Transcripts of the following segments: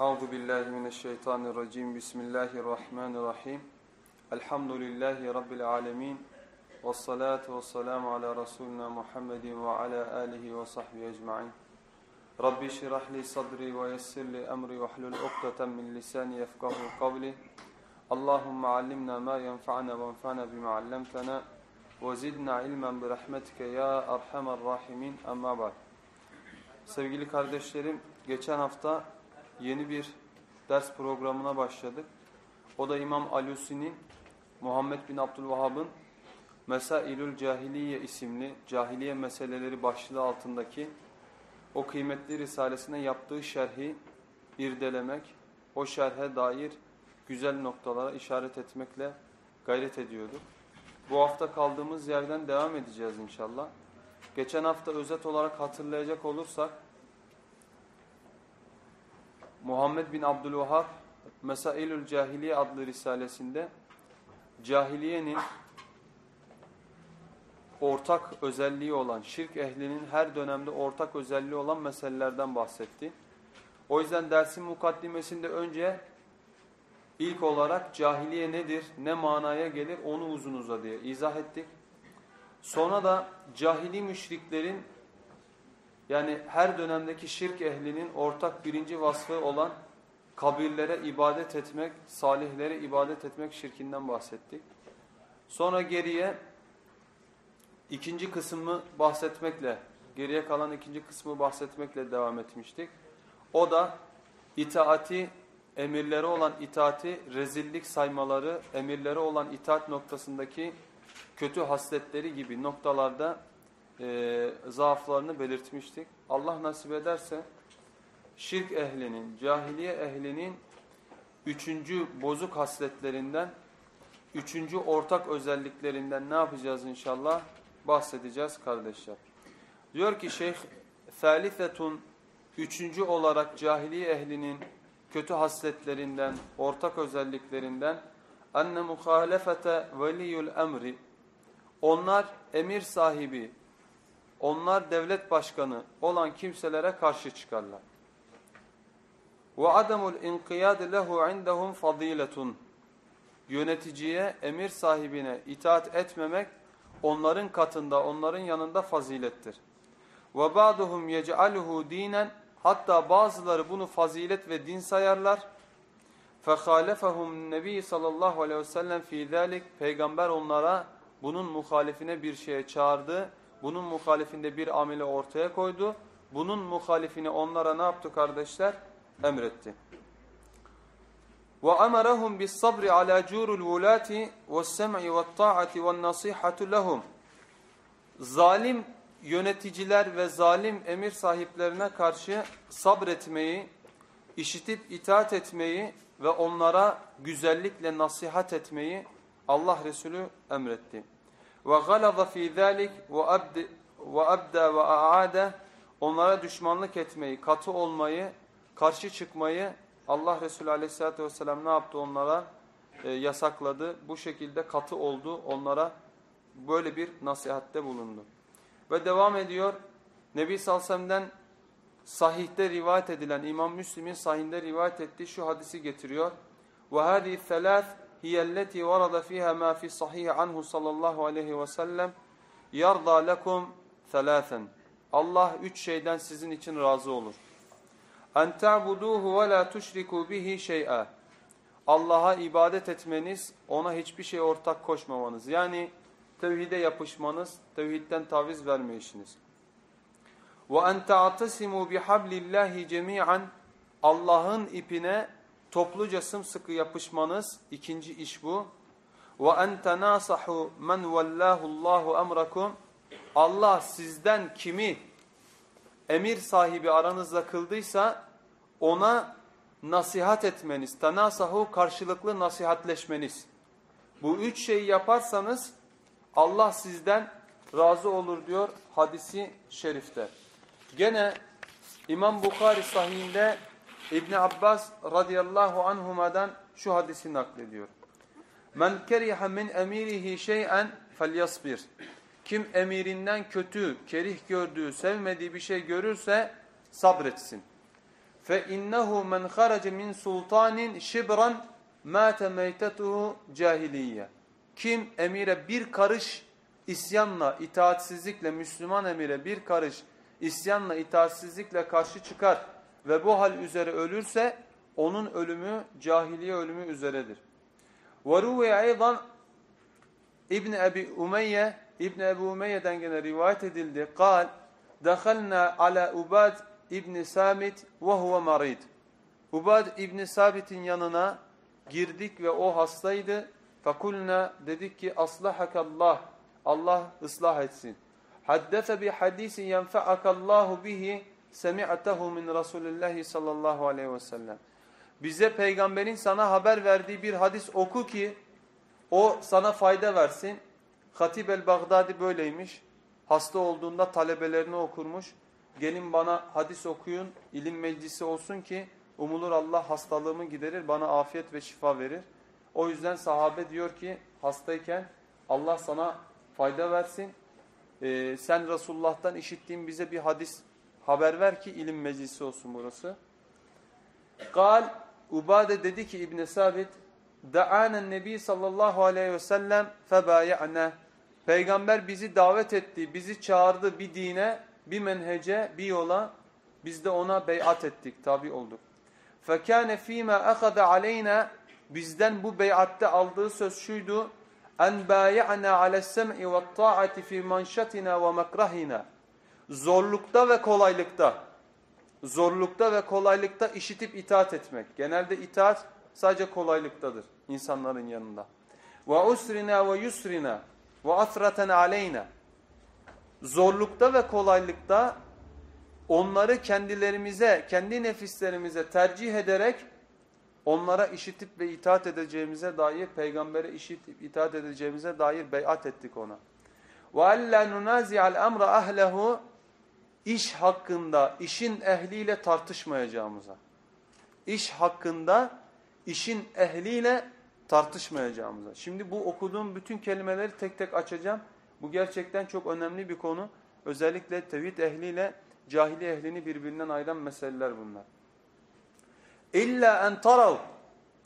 Euzu billahi mineşşeytanirracim. Bismillahirrahmanirrahim. Elhamdülillahi rabbil alamin. Ves salatu ves selamü ala resulina Muhammedin ve ala alihi ve sahbihi ecmaîn. Rabbi şrah li sadri ve yessir li emri ve hlul ukdeten min lisani yefkahu kavli. Allahumme allimna ma yenfa'una ve enfa'na bima 'allamtana ve zidna ilmen bi rahmetike ya erhamer rahimin. Amma ba'd. Sevgili kardeşlerim, geçen hafta yeni bir ders programına başladık. O da İmam Alusi'nin Muhammed bin Abdülvahhab'ın Mesailül Cahiliye isimli cahiliye meseleleri başlığı altındaki o kıymetli risalesine yaptığı şerhi irdelemek, o şerhe dair güzel noktalara işaret etmekle gayret ediyorduk. Bu hafta kaldığımız yerden devam edeceğiz inşallah. Geçen hafta özet olarak hatırlayacak olursak Muhammed bin Abdülvahhab Mesailül Cahiliye adlı risalesinde cahiliyenin ortak özelliği olan, şirk ehlinin her dönemde ortak özelliği olan meselelerden bahsetti. O yüzden dersin mukaddimesinde önce ilk olarak cahiliye nedir, ne manaya gelir onu uzun uzadıya izah ettik. Sonra da cahili müşriklerin yani her dönemdeki şirk ehlinin ortak birinci vasfı olan kabirlere ibadet etmek, salihlere ibadet etmek şirkinden bahsettik. Sonra geriye ikinci kısmı bahsetmekle, geriye kalan ikinci kısmı bahsetmekle devam etmiştik. O da itaati, emirlere olan itaati rezillik saymaları, emirlere olan itaat noktasındaki kötü hasletleri gibi noktalarda e, zaaflarını belirtmiştik. Allah nasip ederse şirk ehlinin, cahiliye ehlinin üçüncü bozuk hasletlerinden, üçüncü ortak özelliklerinden ne yapacağız inşallah? Bahsedeceğiz kardeşler. Diyor ki şeyh, Thalithetun, üçüncü olarak cahiliye ehlinin kötü hasletlerinden, ortak özelliklerinden, enne muhalefete veliyul emri, onlar emir sahibi, onlar devlet başkanı olan kimselere karşı çıkarlar. Ve adamul inqiyad lehu indahum fadiletun. Yöneticiye, emir sahibine itaat etmemek onların katında, onların yanında fazilettir. Ve ba'duhum yec'aluhu dinen hatta bazıları bunu fazilet ve din sayarlar. Fehalefehum Nebi sallallahu aleyhi ve sellem fi zalik peygamber onlara bunun muhalifine bir şeye çağırdı bunun muhalifinde bir ameli ortaya koydu. Bunun muhalifini onlara ne yaptı kardeşler? Emretti. وَأَمَرَهُمْ بِالصَّبْرِ عَلَى جُورُ الْوُلَاتِ وَالسَّمْعِ وَالطَّاعَةِ وَالنَّصِيحَةُ لَهُمْ Zalim yöneticiler ve zalim emir sahiplerine karşı sabretmeyi, işitip itaat etmeyi ve onlara güzellikle nasihat etmeyi Allah Resulü emretti ve galaza fi zalik ve abd ve abda ve aada onlara düşmanlık etmeyi, katı olmayı, karşı çıkmayı Allah Resulü Aleyhisselatü vesselam ne yaptı onlara? E, yasakladı. Bu şekilde katı oldu. Onlara böyle bir nasihatte bulundu. Ve devam ediyor. Nebi Salsem'den sahihte rivayet edilen İmam Müslim'in sahihinde rivayet ettiği şu hadisi getiriyor. وَهَذِي الثَّلَاثِ hiyelleti varada fiha ma fi sahih anhu sallallahu aleyhi ve sellem yarda lekum thalathan. Allah üç şeyden sizin için razı olur. En ta'buduhu ve la tushriku bihi şey'a. Allah'a ibadet etmeniz, ona hiçbir şey ortak koşmamanız. Yani tevhide yapışmanız, tevhidden taviz vermeyişiniz. Ve en ta'tasimu bihablillahi cemi'an. Allah'ın ipine topluca sımsıkı yapışmanız ikinci iş bu. Ve en tenasahu men vallahullahu emrakum. Allah sizden kimi emir sahibi aranızda kıldıysa ona nasihat etmeniz. Tenasahu karşılıklı nasihatleşmeniz. Bu üç şeyi yaparsanız Allah sizden razı olur diyor hadisi şerifte. Gene İmam Bukhari sahihinde İbn Abbas radıyallahu anhuma'dan şu hadisi naklediyor. Men keriha min emirihi şey'en felyasbir. Kim emirinden kötü, kerih gördüğü, sevmediği bir şey görürse sabretsin. Fe innehu men haraca min sultanin şibran mâte meytetuhu cahiliye. Kim emire bir karış isyanla, itaatsizlikle, Müslüman emire bir karış isyanla, itaatsizlikle karşı çıkar ve bu hal üzere ölürse onun ölümü cahiliye ölümü üzeredir. وَرُوِيَ اَيْضًا İbn Ebi Umeyye İbn Ebu Umeyye'den gene rivayet edildi. Kal "Dakhalna ala Ubad İbn Samit ve huve marid." Ubad İbn Sabit'in yanına girdik ve o hastaydı. Fakulna dedik ki aslahakallah. Allah ıslah etsin. Haddese bi hadisi yenfa'akallahu bihi semi'tehu min Resulullah sallallahu aleyhi ve sellem. Bize peygamberin sana haber verdiği bir hadis oku ki o sana fayda versin. Hatib el-Baghdadi böyleymiş. Hasta olduğunda talebelerini okurmuş. Gelin bana hadis okuyun, ilim meclisi olsun ki umulur Allah hastalığımı giderir, bana afiyet ve şifa verir. O yüzden sahabe diyor ki hastayken Allah sana fayda versin. Ee, sen Resulullah'tan işittiğin bize bir hadis Haber ver ki ilim meclisi olsun burası. Kal Ubade dedi ki İbn Sabit Da'anen Nebi sallallahu aleyhi ve sellem febaya'ne Peygamber bizi davet etti, bizi çağırdı bir dine, bir menhece, bir yola. Biz de ona beyat ettik, tabi olduk. Fekâne fîmâ akhada aleyna bizden bu beyatte aldığı söz şuydu. En bâya'na ale's-sem'i ve't-ta'ati fî manşatina ve makrahina Zorlukta ve kolaylıkta, zorlukta ve kolaylıkta işitip itaat etmek. Genelde itaat sadece kolaylıktadır insanların yanında. وَاُسْرِنَا وَيُسْرِنَا وَاَثْرَةً عَلَيْنَا Zorlukta ve kolaylıkta onları kendilerimize, kendi nefislerimize tercih ederek onlara işitip ve itaat edeceğimize dair, peygambere işitip itaat edeceğimize dair beyat ettik ona. وَاَلَّا نُنَازِعَ الْاَمْرَ اَهْلَهُ iş hakkında, işin ehliyle tartışmayacağımıza. İş hakkında, işin ehliyle tartışmayacağımıza. Şimdi bu okuduğum bütün kelimeleri tek tek açacağım. Bu gerçekten çok önemli bir konu. Özellikle tevhid ehliyle cahili ehlini birbirinden ayıran meseleler bunlar. İlla en tarav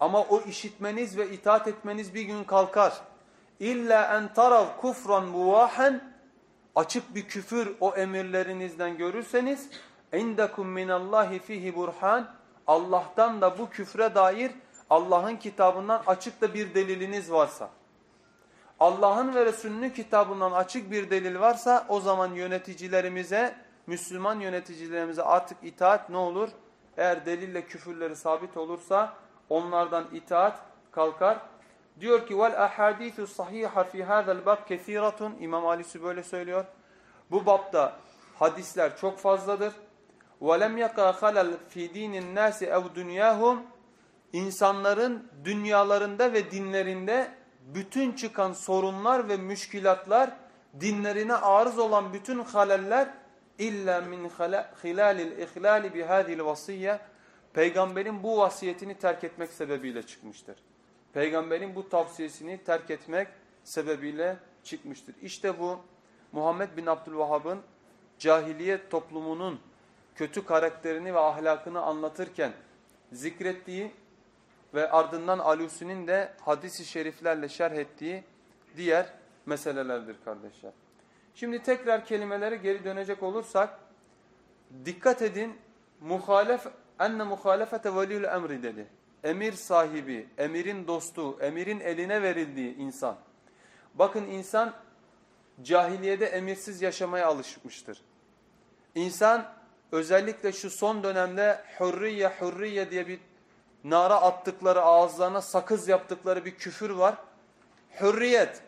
ama o işitmeniz ve itaat etmeniz bir gün kalkar. İlla en tarav kufran muvahen açık bir küfür o emirlerinizden görürseniz indekum minallahi fihi burhan Allah'tan da bu küfre dair Allah'ın kitabından açık da bir deliliniz varsa Allah'ın ve Resulünün kitabından açık bir delil varsa o zaman yöneticilerimize Müslüman yöneticilerimize artık itaat ne olur? Eğer delille küfürleri sabit olursa onlardan itaat kalkar. Diyor ki vel ahadithu sahiha fi hadal bab kesiratun. İmam Ali'si böyle söylüyor. Bu babda hadisler çok fazladır. Ve lem yaka halal fi dinin nasi ev dunyahum. İnsanların dünyalarında ve dinlerinde bütün çıkan sorunlar ve müşkilatlar, dinlerine arız olan bütün haleller illa min hilalil ihlali bihadil vasiyye peygamberin bu vasiyetini terk etmek sebebiyle çıkmıştır. Peygamberin bu tavsiyesini terk etmek sebebiyle çıkmıştır. İşte bu Muhammed bin Abdülvahhab'ın cahiliyet toplumunun kötü karakterini ve ahlakını anlatırken zikrettiği ve ardından Alusi'nin de hadisi şeriflerle şerh ettiği diğer meselelerdir kardeşler. Şimdi tekrar kelimelere geri dönecek olursak dikkat edin muhalef enne muhalefete veliyül emri dedi. Emir sahibi, emirin dostu, emirin eline verildiği insan. Bakın insan cahiliyede emirsiz yaşamaya alışmıştır. İnsan özellikle şu son dönemde hürriye hürriye diye bir nara attıkları ağızlarına sakız yaptıkları bir küfür var. Hürriyet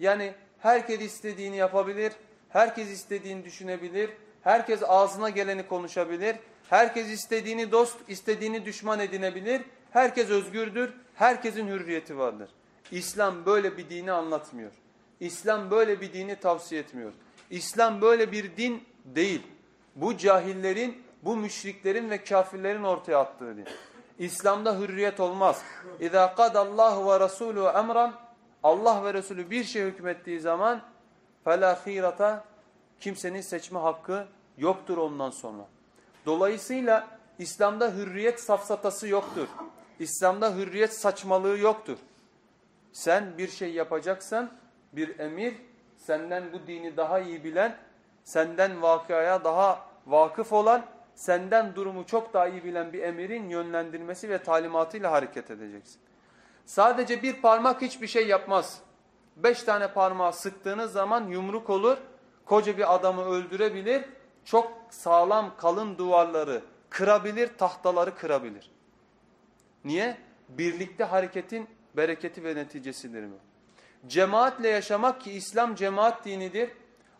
yani herkes istediğini yapabilir, herkes istediğini düşünebilir, herkes ağzına geleni konuşabilir. Herkes istediğini dost, istediğini düşman edinebilir. Herkes özgürdür. Herkesin hürriyeti vardır. İslam böyle bir dini anlatmıyor. İslam böyle bir dini tavsiye etmiyor. İslam böyle bir din değil. Bu cahillerin, bu müşriklerin ve kafirlerin ortaya attığı din. İslam'da hürriyet olmaz. İza kadallahu ve rasuluhu emran Allah ve Resulü bir şey hükmettiği zaman fela khirata kimsenin seçme hakkı yoktur ondan sonra. Dolayısıyla İslam'da hürriyet safsatası yoktur. İslam'da hürriyet saçmalığı yoktur. Sen bir şey yapacaksan bir emir senden bu dini daha iyi bilen, senden vakıaya daha vakıf olan, senden durumu çok daha iyi bilen bir emirin yönlendirmesi ve talimatıyla hareket edeceksin. Sadece bir parmak hiçbir şey yapmaz. Beş tane parmağı sıktığınız zaman yumruk olur, koca bir adamı öldürebilir, çok sağlam kalın duvarları kırabilir, tahtaları kırabilir. Niye? Birlikte hareketin bereketi ve neticesidir mi? Cemaatle yaşamak ki İslam cemaat dinidir.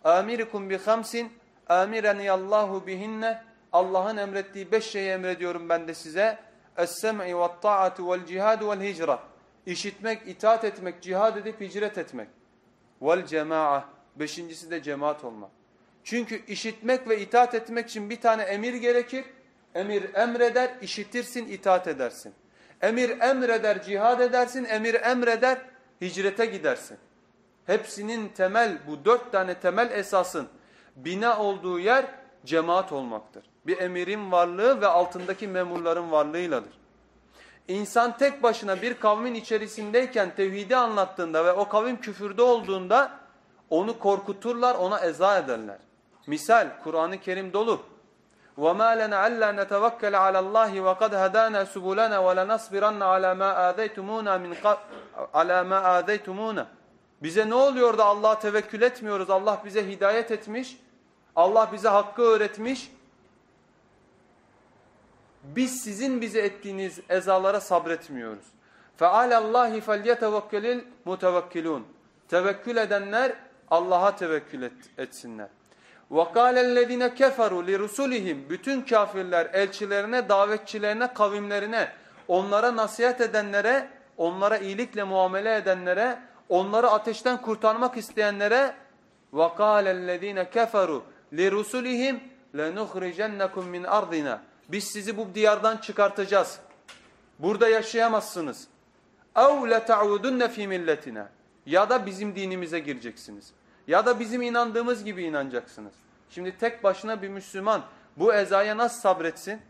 Amirikum bi hamsin amireniyallahu bihinne Allah'ın emrettiği beş şeyi emrediyorum ben de size. Es-sem'i ve ta'atu vel cihadu vel hicra. İşitmek, itaat etmek, cihad edip hicret etmek. Vel cema'a. Beşincisi de cemaat olmak. Çünkü işitmek ve itaat etmek için bir tane emir gerekir. Emir emreder, işitirsin, itaat edersin. Emir emreder, cihad edersin. Emir emreder, hicrete gidersin. Hepsinin temel, bu dört tane temel esasın bina olduğu yer cemaat olmaktır. Bir emirin varlığı ve altındaki memurların varlığıyladır. İnsan tek başına bir kavmin içerisindeyken tevhidi anlattığında ve o kavim küfürde olduğunda onu korkuturlar, ona eza ederler. Misal Kur'an-ı Kerim dolu. وَمَا لَنَا عَلَّا نَتَوَكَّلَ عَلَى اللّٰهِ وَقَدْ هَدَانَا سُبُلَنَا وَلَنَصْبِرَنَّ عَلَى مَا آذَيْتُمُونَ مِنْ عَلَى مَا آذَيْتُمُونَ Bize ne oluyor da Allah'a tevekkül etmiyoruz? Allah bize hidayet etmiş. Allah bize hakkı öğretmiş. Biz sizin bize ettiğiniz ezalara sabretmiyoruz. فَعَلَى اللّٰهِ فَلْيَتَوَكَّلِ الْمُتَوَكِّلُونَ Tevekkül edenler Allah'a tevekkül et, etsinler. وَقَالَ الَّذ۪ينَ كَفَرُوا لِرُسُولِهِمْ Bütün kafirler elçilerine, davetçilerine, kavimlerine, onlara nasihat edenlere, onlara iyilikle muamele edenlere, onları ateşten kurtarmak isteyenlere وَقَالَ الَّذ۪ينَ كَفَرُوا لِرُسُولِهِمْ لَنُخْرِجَنَّكُمْ مِنْ اَرْضِنَا Biz sizi bu diyardan çıkartacağız. Burada yaşayamazsınız. اَوْ لَتَعُودُنَّ ف۪ي مِلَّتِنَا Ya da bizim dinimize gireceksiniz. Ya da bizim inandığımız gibi inanacaksınız. Şimdi tek başına bir Müslüman bu ezaya nasıl sabretsin?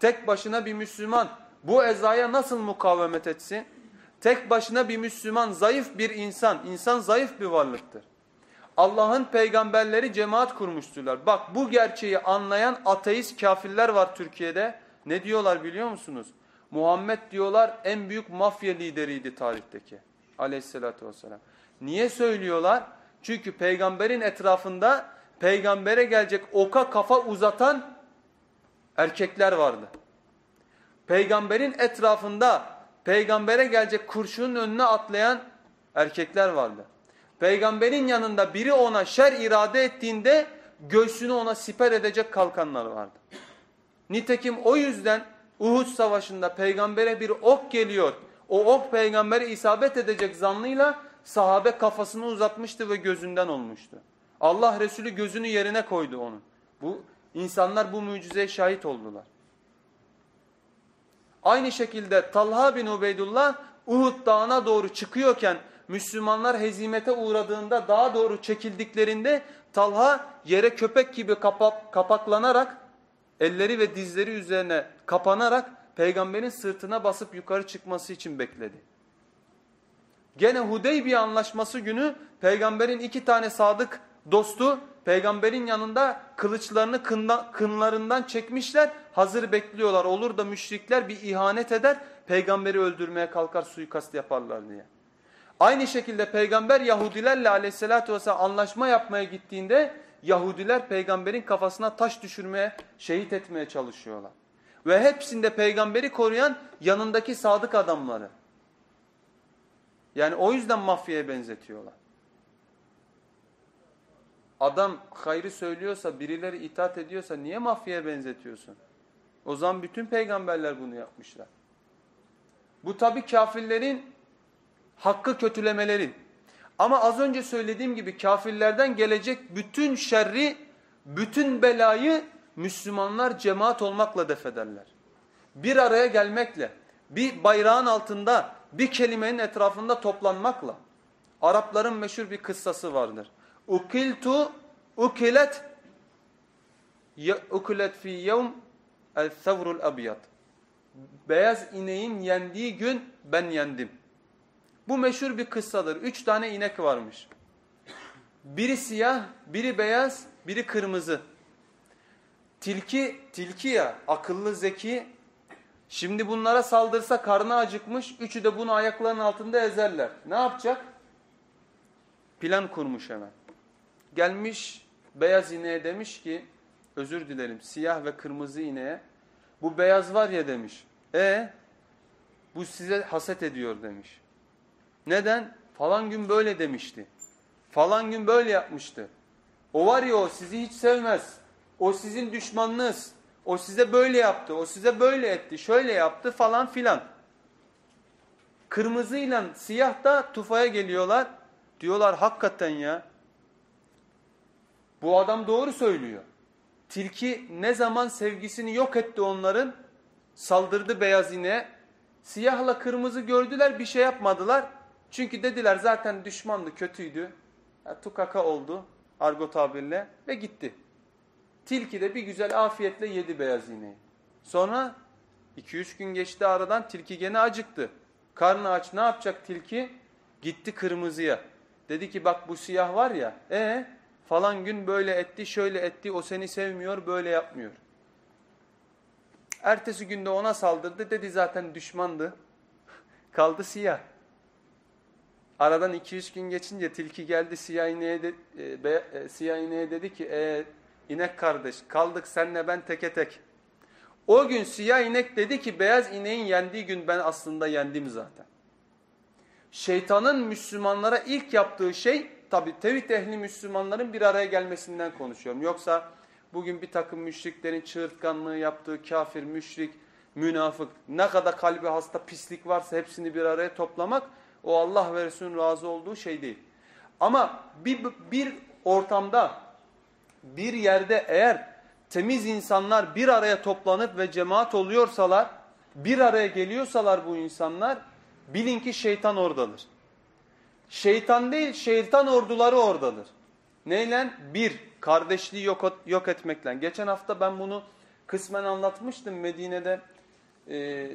Tek başına bir Müslüman bu ezaya nasıl mukavemet etsin? Tek başına bir Müslüman zayıf bir insan, insan zayıf bir varlıktır. Allah'ın peygamberleri cemaat kurmuştular. Bak bu gerçeği anlayan ateist kafirler var Türkiye'de. Ne diyorlar biliyor musunuz? Muhammed diyorlar en büyük mafya lideriydi tarihteki. Aleyhissalatü vesselam. Niye söylüyorlar? Çünkü peygamberin etrafında peygambere gelecek oka kafa uzatan erkekler vardı. Peygamberin etrafında peygambere gelecek kurşunun önüne atlayan erkekler vardı. Peygamberin yanında biri ona şer irade ettiğinde göğsünü ona siper edecek kalkanlar vardı. Nitekim o yüzden Uhud savaşında peygambere bir ok geliyor. O ok peygambere isabet edecek zanlıyla sahabe kafasını uzatmıştı ve gözünden olmuştu. Allah Resulü gözünü yerine koydu onun. Bu insanlar bu mucizeye şahit oldular. Aynı şekilde Talha bin Ubeydullah Uhud dağına doğru çıkıyorken Müslümanlar hezimete uğradığında dağa doğru çekildiklerinde Talha yere köpek gibi kapak, kapaklanarak elleri ve dizleri üzerine kapanarak peygamberin sırtına basıp yukarı çıkması için bekledi. Gene Hudeybiye anlaşması günü peygamberin iki tane sadık dostu peygamberin yanında kılıçlarını kınlarından çekmişler. Hazır bekliyorlar olur da müşrikler bir ihanet eder peygamberi öldürmeye kalkar suikast yaparlar diye. Aynı şekilde peygamber Yahudilerle aleyhissalatü vesselam anlaşma yapmaya gittiğinde Yahudiler peygamberin kafasına taş düşürmeye, şehit etmeye çalışıyorlar. Ve hepsinde peygamberi koruyan yanındaki sadık adamları. Yani o yüzden mafyaya benzetiyorlar. Adam hayrı söylüyorsa, birileri itaat ediyorsa niye mafyaya benzetiyorsun? O zaman bütün peygamberler bunu yapmışlar. Bu tabi kafirlerin hakkı kötülemeleri. Ama az önce söylediğim gibi kafirlerden gelecek bütün şerri, bütün belayı Müslümanlar cemaat olmakla defederler. Bir araya gelmekle, bir bayrağın altında, bir kelimenin etrafında toplanmakla. Arapların meşhur bir kıssası vardır. Ukiltu ukilet ukilet fi yevm el thavrul abiyat. Beyaz ineğin yendiği gün ben yendim. Bu meşhur bir kıssadır. Üç tane inek varmış. Biri siyah, biri beyaz, biri kırmızı. Tilki, tilki ya akıllı zeki. Şimdi bunlara saldırsa karnı acıkmış. Üçü de bunu ayaklarının altında ezerler. Ne yapacak? Plan kurmuş hemen. Gelmiş beyaz ineğe demiş ki özür dilerim siyah ve kırmızı ineğe bu beyaz var ya demiş. E bu size haset ediyor demiş. Neden? Falan gün böyle demişti. Falan gün böyle yapmıştı. O var ya o sizi hiç sevmez. O sizin düşmanınız. O size böyle yaptı. O size böyle etti. Şöyle yaptı falan filan. Kırmızıyla siyah da tufaya geliyorlar. Diyorlar hakikaten ya. Bu adam doğru söylüyor. Tilki ne zaman sevgisini yok etti onların. Saldırdı beyaz ineğe. Siyahla kırmızı gördüler bir şey yapmadılar. Çünkü dediler zaten düşmandı kötüydü. Yani tukaka oldu argo tabirle ve gitti. Tilki de bir güzel afiyetle yedi beyaz ineği. Sonra 2-3 gün geçti aradan tilki gene acıktı. Karnı aç ne yapacak tilki? Gitti kırmızıya. Dedi ki bak bu siyah var ya e falan gün böyle etti şöyle etti o seni sevmiyor böyle yapmıyor. Ertesi günde ona saldırdı dedi zaten düşmandı. Kaldı siyah. Aradan 2-3 gün geçince tilki geldi siyah ineğe, de, e, be, e, siyah ineğe dedi ki e, inek kardeş kaldık senle ben teke tek. O gün siyah inek dedi ki beyaz ineğin yendiği gün ben aslında yendim zaten. Şeytanın Müslümanlara ilk yaptığı şey tabi tevhid ehli Müslümanların bir araya gelmesinden konuşuyorum. Yoksa bugün bir takım müşriklerin çığırtkanlığı yaptığı kafir, müşrik, münafık ne kadar kalbi hasta pislik varsa hepsini bir araya toplamak o Allah ve Resulün razı olduğu şey değil. Ama bir, bir ortamda bir yerde eğer temiz insanlar bir araya toplanıp ve cemaat oluyorsalar bir araya geliyorsalar bu insanlar bilin ki şeytan oradadır. Şeytan değil şeytan orduları oradadır. Neyle? Bir, kardeşliği yok, yok etmekle. Geçen hafta ben bunu kısmen anlatmıştım Medine'de. Ee,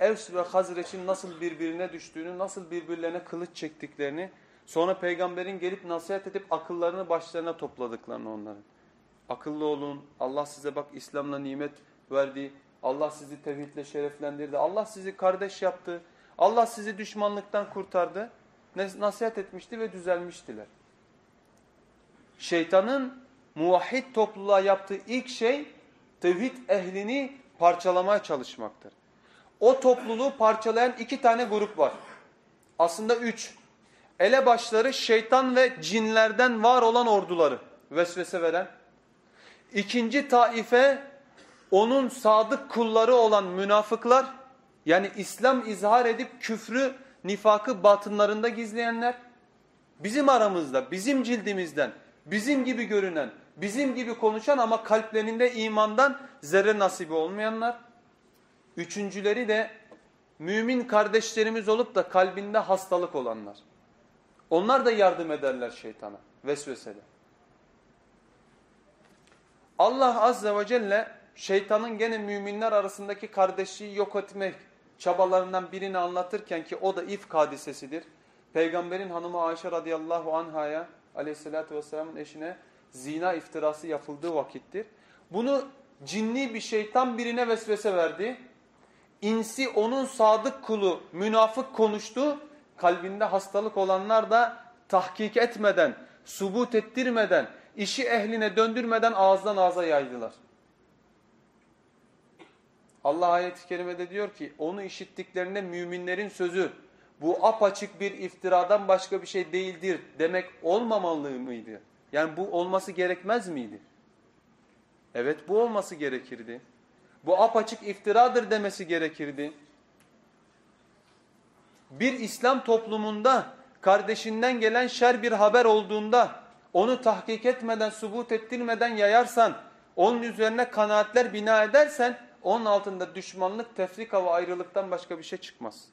Evs ve Hazreç'in nasıl birbirine düştüğünü, nasıl birbirlerine kılıç çektiklerini, sonra peygamberin gelip nasihat edip akıllarını başlarına topladıklarını onların. Akıllı olun, Allah size bak İslam'la nimet verdi, Allah sizi tevhidle şereflendirdi, Allah sizi kardeş yaptı, Allah sizi düşmanlıktan kurtardı. Nasihat etmişti ve düzelmiştiler. Şeytanın muvahhid topluluğa yaptığı ilk şey tevhid ehlini parçalamaya çalışmaktır. O topluluğu parçalayan iki tane grup var. Aslında üç. Elebaşları şeytan ve cinlerden var olan orduları vesvese veren. İkinci taife onun sadık kulları olan münafıklar yani İslam izhar edip küfrü, nifakı batınlarında gizleyenler. Bizim aramızda, bizim cildimizden, bizim gibi görünen, bizim gibi konuşan ama kalplerinde imandan zerre nasibi olmayanlar. Üçüncüleri de mümin kardeşlerimiz olup da kalbinde hastalık olanlar. Onlar da yardım ederler şeytana vesvesede. Allah azze ve celle şeytanın gene müminler arasındaki kardeşliği yok etmek çabalarından birini anlatırken ki o da ifk hadisesidir. Peygamberin hanımı Ayşe radıyallahu anhaya aleyhissalatü vesselamın eşine zina iftirası yapıldığı vakittir. Bunu cinni bir şeytan birine vesvese verdi. İnsi onun sadık kulu münafık konuştu. Kalbinde hastalık olanlar da tahkik etmeden, subut ettirmeden, işi ehline döndürmeden ağızdan ağza yaydılar. Allah ayet-i kerimede diyor ki onu işittiklerinde müminlerin sözü bu apaçık bir iftiradan başka bir şey değildir demek olmamalı mıydı? Yani bu olması gerekmez miydi? Evet bu olması gerekirdi. Bu apaçık iftiradır demesi gerekirdi. Bir İslam toplumunda kardeşinden gelen şer bir haber olduğunda onu tahkik etmeden, subut ettirmeden yayarsan, onun üzerine kanaatler bina edersen onun altında düşmanlık, tefrika ve ayrılıktan başka bir şey çıkmaz.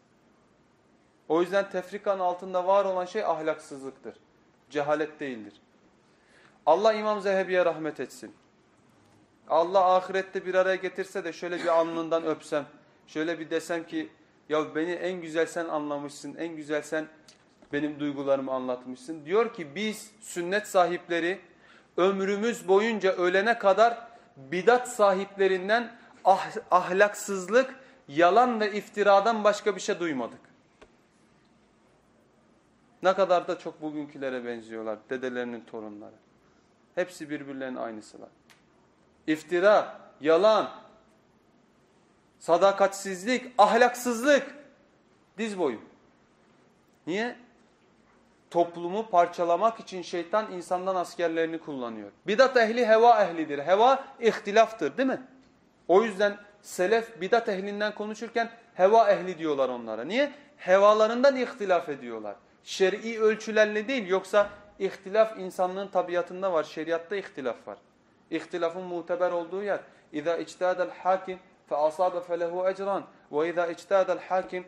O yüzden tefrikanın altında var olan şey ahlaksızlıktır. Cehalet değildir. Allah İmam Zehebi'ye rahmet etsin. Allah ahirette bir araya getirse de şöyle bir alnından öpsem, şöyle bir desem ki ya beni en güzel sen anlamışsın, en güzel sen benim duygularımı anlatmışsın. Diyor ki biz sünnet sahipleri ömrümüz boyunca ölene kadar bidat sahiplerinden ah, ahlaksızlık, yalan ve iftiradan başka bir şey duymadık. Ne kadar da çok bugünkülere benziyorlar, dedelerinin torunları. Hepsi birbirlerinin aynısılar. İftira, yalan, sadakatsizlik, ahlaksızlık diz boyu. Niye? Toplumu parçalamak için şeytan insandan askerlerini kullanıyor. Bidat ehli heva ehlidir. Heva ihtilaftır değil mi? O yüzden selef bidat ehlinden konuşurken heva ehli diyorlar onlara. Niye? Hevalarından ihtilaf ediyorlar. Şer'i ölçülerle değil yoksa ihtilaf insanlığın tabiatında var. Şeriatta ihtilaf var. İhtilafın muteber olduğu yer. İza içtihadel hakim felehu ecran ve iza içtihadel hakim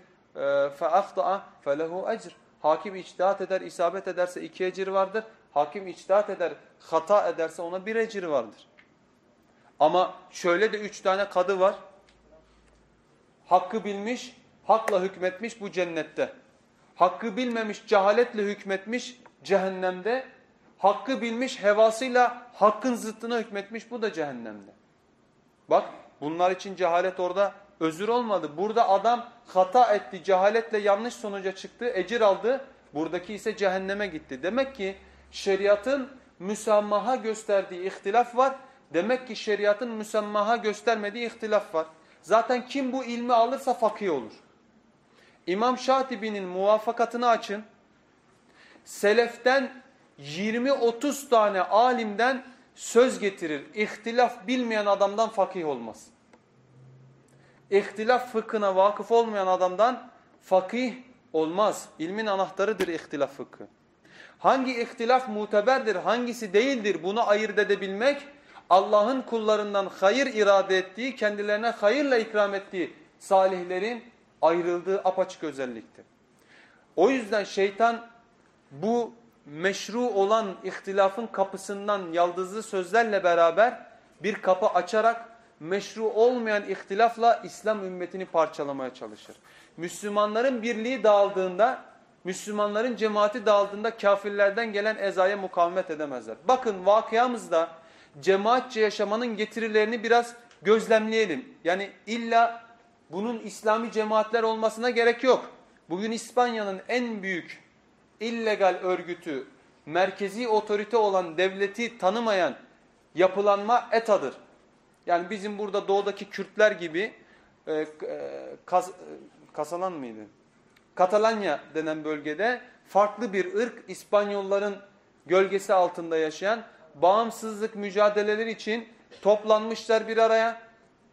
fe ahta'a felehu ecr. Hakim içtihat eder, isabet ederse iki ecir vardır. Hakim içtihat eder, hata ederse ona bir ecir vardır. Ama şöyle de üç tane kadı var. Hakkı bilmiş, hakla hükmetmiş bu cennette. Hakkı bilmemiş, cehaletle hükmetmiş cehennemde. Hakkı bilmiş, hevasıyla hakkın zıttına hükmetmiş bu da cehennemde. Bak bunlar için cehalet orada özür olmadı. Burada adam hata etti, cehaletle yanlış sonuca çıktı, ecir aldı. Buradaki ise cehenneme gitti. Demek ki şeriatın müsammaha gösterdiği ihtilaf var. Demek ki şeriatın müsammaha göstermediği ihtilaf var. Zaten kim bu ilmi alırsa fakih olur. İmam Şatibi'nin muvafakatını açın. Seleften 20-30 tane alimden söz getirir. İhtilaf bilmeyen adamdan fakih olmaz. İhtilaf fıkhına vakıf olmayan adamdan fakih olmaz. İlmin anahtarıdır ihtilaf fıkhı. Hangi ihtilaf muteberdir, hangisi değildir bunu ayırt edebilmek Allah'ın kullarından hayır irade ettiği, kendilerine hayırla ikram ettiği salihlerin ayrıldığı apaçık özelliktir. O yüzden şeytan bu meşru olan ihtilafın kapısından yaldızlı sözlerle beraber bir kapı açarak meşru olmayan ihtilafla İslam ümmetini parçalamaya çalışır. Müslümanların birliği dağıldığında, Müslümanların cemaati dağıldığında kafirlerden gelen ezaya mukavemet edemezler. Bakın vakıamızda cemaatçe yaşamanın getirilerini biraz gözlemleyelim. Yani illa bunun İslami cemaatler olmasına gerek yok. Bugün İspanya'nın en büyük illegal örgütü, merkezi otorite olan devleti tanımayan yapılanma ETA'dır. Yani bizim burada doğudaki Kürtler gibi e, e, Kas, e, Kasalan mıydı? Katalanya denen bölgede farklı bir ırk İspanyolların gölgesi altında yaşayan bağımsızlık mücadeleleri için toplanmışlar bir araya.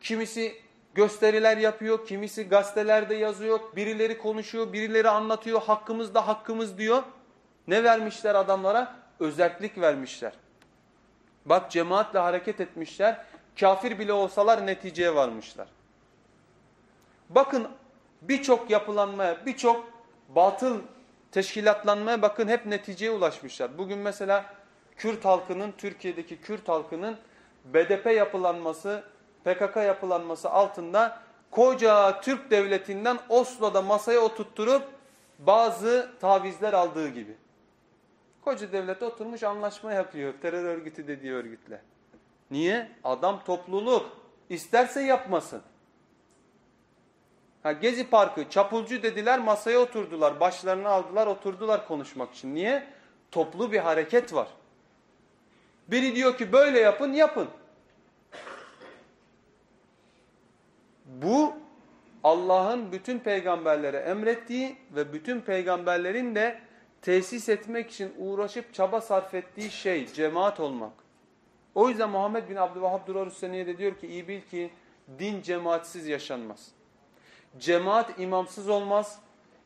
Kimisi gösteriler yapıyor, kimisi gazetelerde yazıyor, birileri konuşuyor, birileri anlatıyor, hakkımız da hakkımız diyor. Ne vermişler adamlara? Özellik vermişler. Bak cemaatle hareket etmişler, kafir bile olsalar neticeye varmışlar. Bakın birçok yapılanmaya, birçok batıl teşkilatlanmaya bakın hep neticeye ulaşmışlar. Bugün mesela Kürt halkının, Türkiye'deki Kürt halkının BDP yapılanması, PKK yapılanması altında koca Türk devletinden Oslo'da masaya oturtturup bazı tavizler aldığı gibi. Koca devlet oturmuş anlaşma yapıyor terör örgütü dediği örgütle. Niye? Adam topluluk. İsterse yapmasın. Ha, Gezi Parkı çapulcu dediler masaya oturdular. Başlarını aldılar oturdular konuşmak için. Niye? Toplu bir hareket var. Biri diyor ki böyle yapın yapın. Bu Allah'ın bütün peygamberlere emrettiği ve bütün peygamberlerin de tesis etmek için uğraşıp çaba sarf ettiği şey cemaat olmak. O yüzden Muhammed bin Abdülvahhab Durarüsseniye de diyor ki iyi bil ki din cemaatsiz yaşanmaz. Cemaat imamsız olmaz,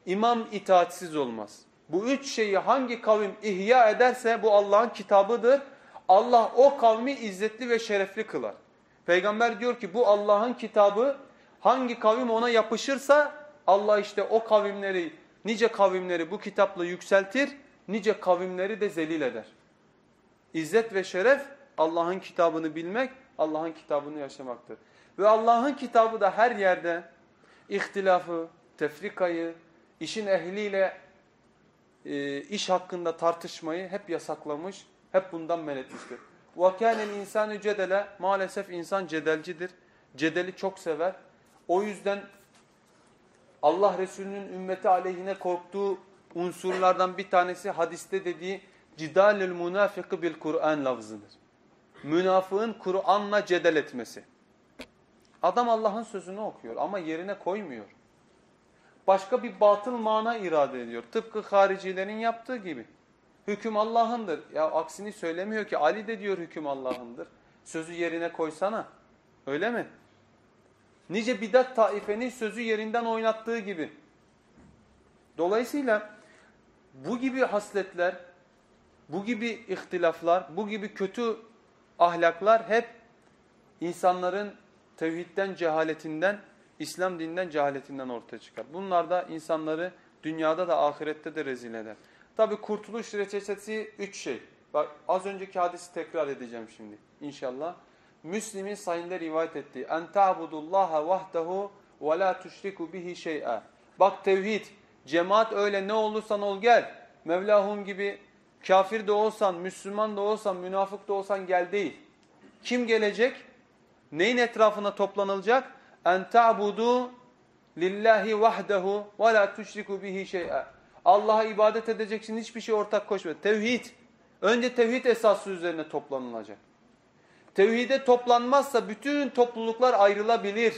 imam itaatsiz olmaz. Bu üç şeyi hangi kavim ihya ederse bu Allah'ın kitabıdır. Allah o kavmi izzetli ve şerefli kılar. Peygamber diyor ki bu Allah'ın kitabı hangi kavim ona yapışırsa Allah işte o kavimleri, nice kavimleri bu kitapla yükseltir, nice kavimleri de zelil eder. İzzet ve şeref Allah'ın kitabını bilmek, Allah'ın kitabını yaşamaktır. Ve Allah'ın kitabı da her yerde ihtilafı, tefrikayı, işin ehliyle e, iş hakkında tartışmayı hep yasaklamış, hep bundan men etmiştir. وَكَانَ الْاِنْسَانُ cedele Maalesef insan cedelcidir. Cedeli çok sever. O yüzden Allah Resulü'nün ümmeti aleyhine korktuğu unsurlardan bir tanesi hadiste dediği cidalül münafıkı bil Kur'an lafzıdır. Münafığın Kur'an'la cedel etmesi. Adam Allah'ın sözünü okuyor ama yerine koymuyor. Başka bir batıl mana irade ediyor. Tıpkı haricilerin yaptığı gibi. Hüküm Allah'ındır. Ya aksini söylemiyor ki Ali de diyor hüküm Allah'ındır. Sözü yerine koysana. Öyle mi? Nice bidat taifenin sözü yerinden oynattığı gibi. Dolayısıyla bu gibi hasletler, bu gibi ihtilaflar, bu gibi kötü ahlaklar hep insanların tevhidden, cehaletinden, İslam dininden, cehaletinden ortaya çıkar. Bunlar da insanları dünyada da ahirette de rezil eder. Tabi kurtuluş reçetesi üç şey. Bak az önceki hadisi tekrar edeceğim şimdi inşallah. Müslim'in sayında rivayet ettiği en ta'budullaha vahdehu ve la tuşriku bihi şey'a. Bak tevhid, cemaat öyle ne olursan ol gel. Mevlahum gibi kafir de olsan, Müslüman da olsan, münafık da olsan gel değil. Kim gelecek? Neyin etrafına toplanılacak? En ta'budu lillahi vahdehu ve la tuşriku bihi şey'a. Allah'a ibadet edeceksin hiçbir şey ortak koşma. Tevhid. Önce tevhid esası üzerine toplanılacak. Tevhide toplanmazsa bütün topluluklar ayrılabilir.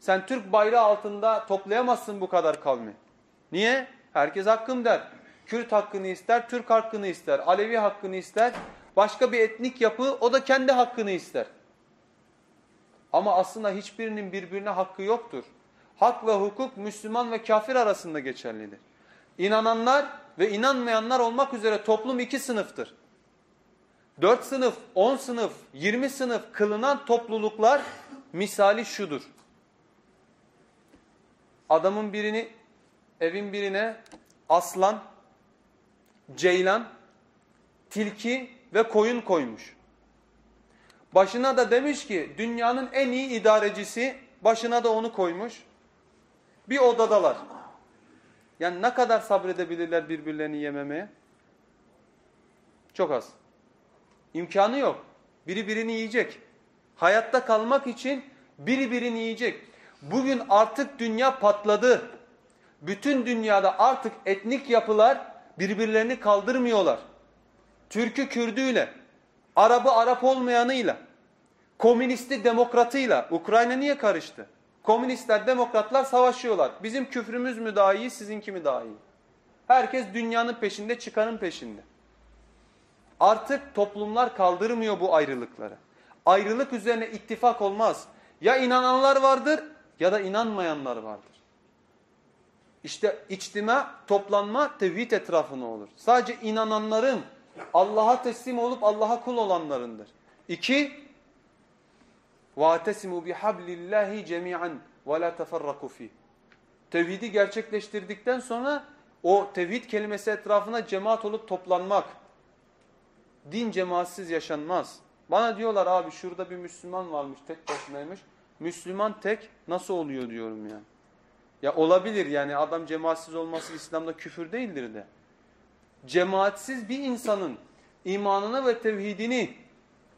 Sen Türk bayrağı altında toplayamazsın bu kadar kavmi. Niye? Herkes hakkım der. Kürt hakkını ister, Türk hakkını ister, Alevi hakkını ister. Başka bir etnik yapı o da kendi hakkını ister. Ama aslında hiçbirinin birbirine hakkı yoktur. Hak ve hukuk Müslüman ve kafir arasında geçerlidir. İnananlar ve inanmayanlar olmak üzere toplum iki sınıftır. Dört sınıf, on sınıf, yirmi sınıf kılınan topluluklar misali şudur. Adamın birini, evin birine aslan, ceylan, tilki ve koyun koymuş. Başına da demiş ki dünyanın en iyi idarecisi başına da onu koymuş. Bir odadalar. Yani ne kadar sabredebilirler birbirlerini yememeye? Çok az. İmkanı yok. Biri birini yiyecek. Hayatta kalmak için biri birini yiyecek. Bugün artık dünya patladı. Bütün dünyada artık etnik yapılar birbirlerini kaldırmıyorlar. Türk'ü Kürdüyle, Arap'ı Arap olmayanıyla, komünisti demokratıyla Ukrayna niye karıştı? Komünistler, demokratlar savaşıyorlar. Bizim küfrümüz mü daha iyi, sizinki mi daha iyi? Herkes dünyanın peşinde, çıkarın peşinde. Artık toplumlar kaldırmıyor bu ayrılıkları. Ayrılık üzerine ittifak olmaz. Ya inananlar vardır ya da inanmayanlar vardır. İşte içtima, toplanma tevhid etrafına olur. Sadece inananların Allah'a teslim olup Allah'a kul olanlarındır. İki, وَاَتَسِمُوا بِحَبْلِ اللّٰهِ جَمِيعًا وَلَا تَفَرَّقُوا ف۪يهِ Tevhidi gerçekleştirdikten sonra o tevhid kelimesi etrafına cemaat olup toplanmak. Din cemaatsiz yaşanmaz. Bana diyorlar abi şurada bir Müslüman varmış tek başınaymış. Müslüman tek nasıl oluyor diyorum yani. Ya olabilir yani adam cemaatsiz olması İslam'da küfür değildir de. Cemaatsiz bir insanın imanını ve tevhidini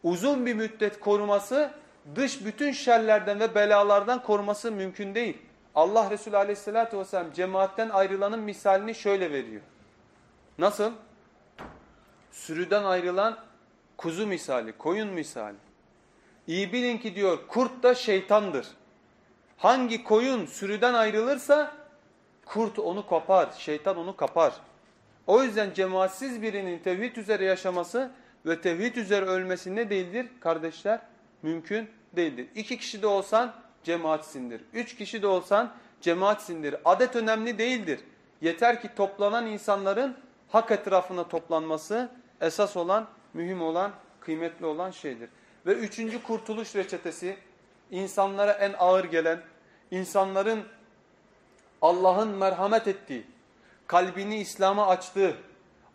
uzun bir müddet koruması dış bütün şerlerden ve belalardan koruması mümkün değil. Allah Resulü aleyhissalatü vesselam cemaatten ayrılanın misalini şöyle veriyor. Nasıl? Sürüden ayrılan kuzu misali, koyun misali. İyi bilin ki diyor kurt da şeytandır. Hangi koyun sürüden ayrılırsa kurt onu kopar, şeytan onu kapar. O yüzden cemaatsiz birinin tevhid üzere yaşaması ve tevhid üzere ölmesi ne değildir kardeşler? Mümkün değildir. İki kişi de olsan cemaatsindir. Üç kişi de olsan cemaatsindir. Adet önemli değildir. Yeter ki toplanan insanların hak etrafına toplanması esas olan, mühim olan, kıymetli olan şeydir. Ve üçüncü kurtuluş reçetesi insanlara en ağır gelen, insanların Allah'ın merhamet ettiği, kalbini İslam'a açtığı,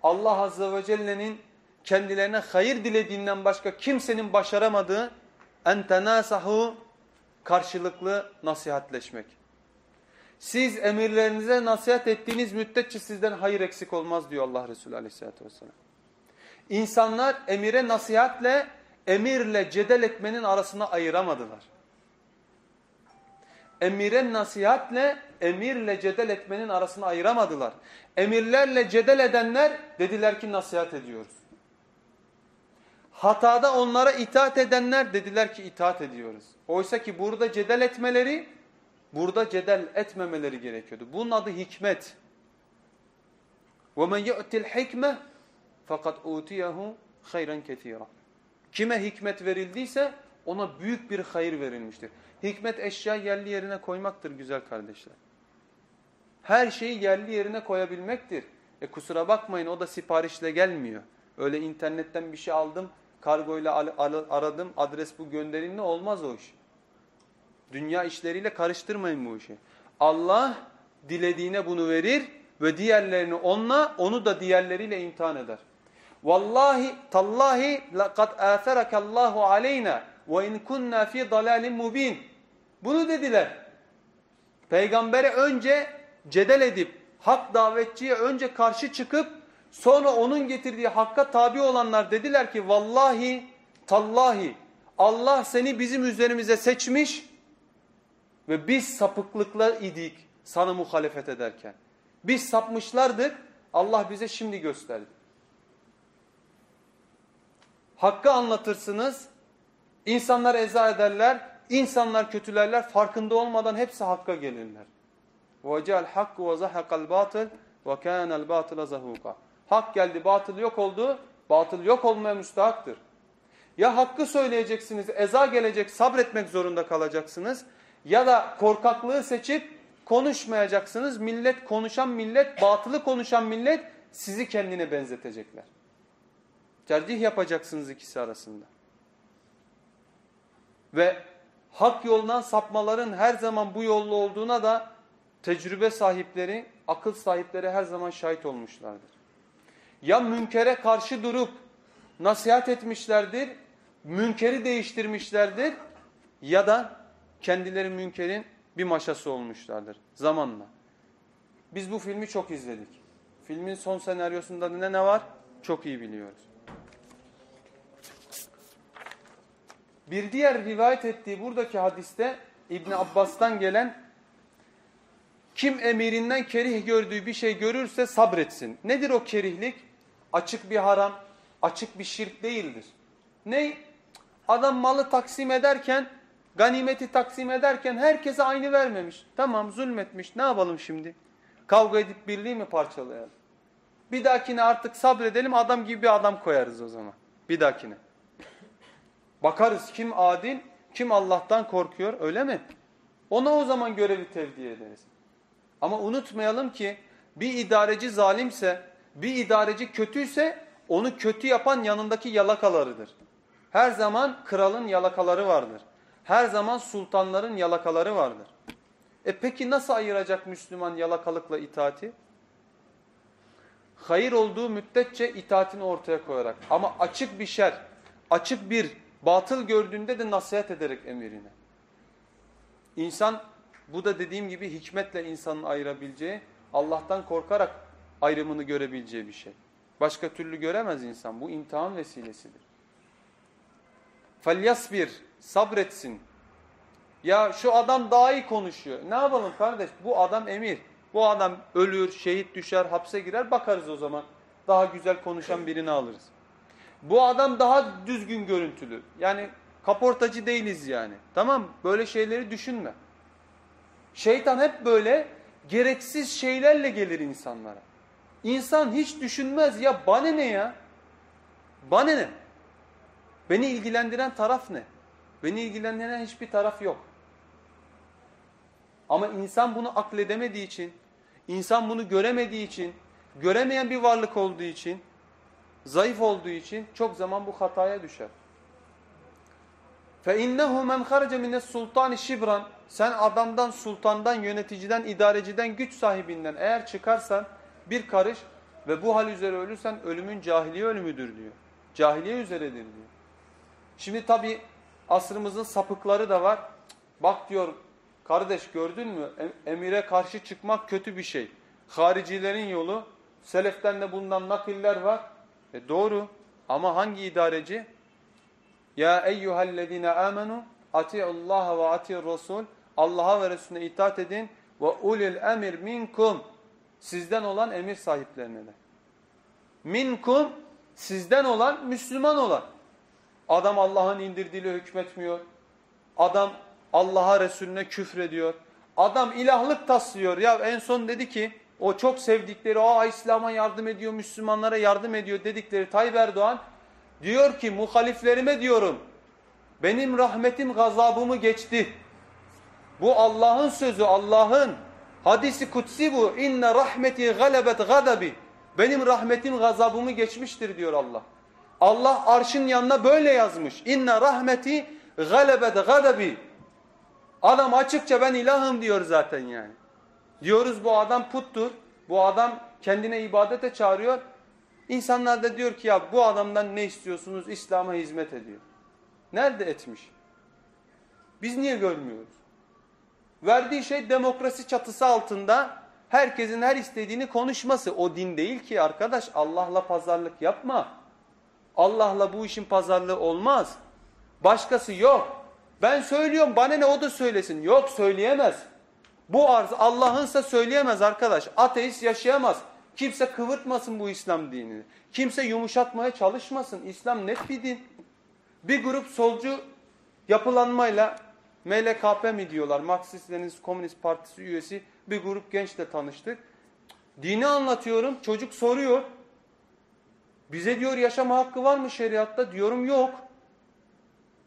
Allah Azze ve Celle'nin kendilerine hayır dilediğinden başka kimsenin başaramadığı en tenasahu karşılıklı nasihatleşmek. Siz emirlerinize nasihat ettiğiniz müddetçe sizden hayır eksik olmaz diyor Allah Resulü Aleyhisselatü vesselam. İnsanlar emire nasihatle, emirle cedel etmenin arasına ayıramadılar. Emire nasihatle, emirle cedel etmenin arasını ayıramadılar. Emirlerle cedel edenler dediler ki nasihat ediyoruz. Hatada onlara itaat edenler dediler ki itaat ediyoruz. Oysa ki burada cedel etmeleri, burada cedel etmemeleri gerekiyordu. Bunun adı hikmet. وَمَنْ يُؤْتِ الْحِكْمَةِ fakat utiyahu hayran ketira. Kime hikmet verildiyse ona büyük bir hayır verilmiştir. Hikmet eşya yerli yerine koymaktır güzel kardeşler. Her şeyi yerli yerine koyabilmektir. E kusura bakmayın o da siparişle gelmiyor. Öyle internetten bir şey aldım, kargoyla aradım, adres bu gönderimle olmaz o iş. Dünya işleriyle karıştırmayın bu işi. Allah dilediğine bunu verir ve diğerlerini onunla, onu da diğerleriyle imtihan eder. Vallahi tallahi laqad atharakallahu aleyna ve in kunna fi dalalin mubin. Bunu dediler. Peygambere önce cedel edip hak davetçiye önce karşı çıkıp sonra onun getirdiği hakka tabi olanlar dediler ki vallahi tallahi Allah seni bizim üzerimize seçmiş ve biz sapıklıkla idik sana muhalefet ederken. Biz sapmışlardık Allah bize şimdi gösterdi. Hakkı anlatırsınız, insanlar eza ederler, insanlar kötülerler, farkında olmadan hepsi hakka gelirler. وَجَاءَ الْحَقُّ وَزَحَقَ الْبَاطِلِ وَكَانَ الْبَاطِلَ زَهُوقًا Hak geldi, batıl yok oldu, batıl yok olmaya müstahaktır. Ya hakkı söyleyeceksiniz, eza gelecek, sabretmek zorunda kalacaksınız. Ya da korkaklığı seçip konuşmayacaksınız. Millet, konuşan millet, batılı konuşan millet sizi kendine benzetecekler. Tercih yapacaksınız ikisi arasında. Ve hak yolundan sapmaların her zaman bu yollu olduğuna da tecrübe sahipleri, akıl sahipleri her zaman şahit olmuşlardır. Ya münkere karşı durup nasihat etmişlerdir, münkeri değiştirmişlerdir ya da kendileri münkerin bir maşası olmuşlardır zamanla. Biz bu filmi çok izledik. Filmin son senaryosunda ne ne var? Çok iyi biliyoruz. Bir diğer rivayet ettiği buradaki hadiste İbni Abbas'tan gelen kim emirinden kerih gördüğü bir şey görürse sabretsin. Nedir o kerihlik? Açık bir haram, açık bir şirk değildir. Ne? Adam malı taksim ederken, ganimeti taksim ederken herkese aynı vermemiş. Tamam zulmetmiş ne yapalım şimdi? Kavga edip birliği mi parçalayalım? Bir dahakine artık sabredelim adam gibi bir adam koyarız o zaman. Bir dahakine. Bakarız kim adil, kim Allah'tan korkuyor öyle mi? Ona o zaman görevi tevdi ederiz. Ama unutmayalım ki bir idareci zalimse, bir idareci kötüyse onu kötü yapan yanındaki yalakalarıdır. Her zaman kralın yalakaları vardır. Her zaman sultanların yalakaları vardır. E peki nasıl ayıracak Müslüman yalakalıkla itaati? Hayır olduğu müddetçe itaatini ortaya koyarak ama açık bir şer, açık bir Batıl gördüğünde de nasihat ederek emirine. İnsan bu da dediğim gibi hikmetle insanın ayırabileceği, Allah'tan korkarak ayrımını görebileceği bir şey. Başka türlü göremez insan. Bu imtihan vesilesidir. bir Sabretsin. Ya şu adam daha iyi konuşuyor. Ne yapalım kardeş? Bu adam emir. Bu adam ölür, şehit düşer, hapse girer. Bakarız o zaman. Daha güzel konuşan birini alırız. Bu adam daha düzgün görüntülü. Yani kaportacı değiliz yani. Tamam Böyle şeyleri düşünme. Şeytan hep böyle gereksiz şeylerle gelir insanlara. İnsan hiç düşünmez ya bana ne ya? Bana ne? Beni ilgilendiren taraf ne? Beni ilgilendiren hiçbir taraf yok. Ama insan bunu akledemediği için, insan bunu göremediği için, göremeyen bir varlık olduğu için, zayıf olduğu için çok zaman bu hataya düşer. فَاِنَّهُ مَنْ خَرَجَ مِنَ السُّلْطَانِ şibran Sen adamdan, sultandan, yöneticiden, idareciden, güç sahibinden eğer çıkarsan bir karış ve bu hal üzere ölürsen ölümün cahiliye ölümüdür diyor. Cahiliye üzeredir diyor. Şimdi tabi asrımızın sapıkları da var. Bak diyor kardeş gördün mü emire karşı çıkmak kötü bir şey. Haricilerin yolu seleften de bundan nakiller var. E doğru ama hangi idareci? Ya eyyühellezine amenu ati'ullaha ve ati'ur rasul Allah'a ve Resulüne itaat edin ve ulil emir minkum sizden olan emir sahiplerine de. Minkum sizden olan Müslüman olan. Adam Allah'ın indirdiğiyle hükmetmiyor. Adam Allah'a Resulüne küfrediyor. Adam ilahlık taslıyor. Ya en son dedi ki o çok sevdikleri, aa İslam'a yardım ediyor, Müslümanlara yardım ediyor dedikleri Tayyip Erdoğan diyor ki muhaliflerime diyorum benim rahmetim gazabımı geçti. Bu Allah'ın sözü, Allah'ın hadisi kutsi bu. İnne rahmeti galebet gadabi. Benim rahmetim gazabımı geçmiştir diyor Allah. Allah arşın yanına böyle yazmış. İnne rahmeti galebet gadabi. Adam açıkça ben ilahım diyor zaten yani. Diyoruz bu adam puttur. Bu adam kendine ibadete çağırıyor. İnsanlar da diyor ki ya bu adamdan ne istiyorsunuz? İslam'a hizmet ediyor. Nerede etmiş? Biz niye görmüyoruz? Verdiği şey demokrasi çatısı altında herkesin her istediğini konuşması. O din değil ki arkadaş Allah'la pazarlık yapma. Allah'la bu işin pazarlığı olmaz. Başkası yok. Ben söylüyorum bana ne o da söylesin. Yok söyleyemez. Bu arz Allah'ınsa söyleyemez arkadaş. Ateist yaşayamaz. Kimse kıvırtmasın bu İslam dinini. Kimse yumuşatmaya çalışmasın. İslam net bir din. Bir grup solcu yapılanmayla MLKP mi diyorlar? Marksist Leninist Komünist Partisi üyesi bir grup gençle tanıştık. Dini anlatıyorum. Çocuk soruyor. Bize diyor yaşama hakkı var mı şeriatta? Diyorum yok.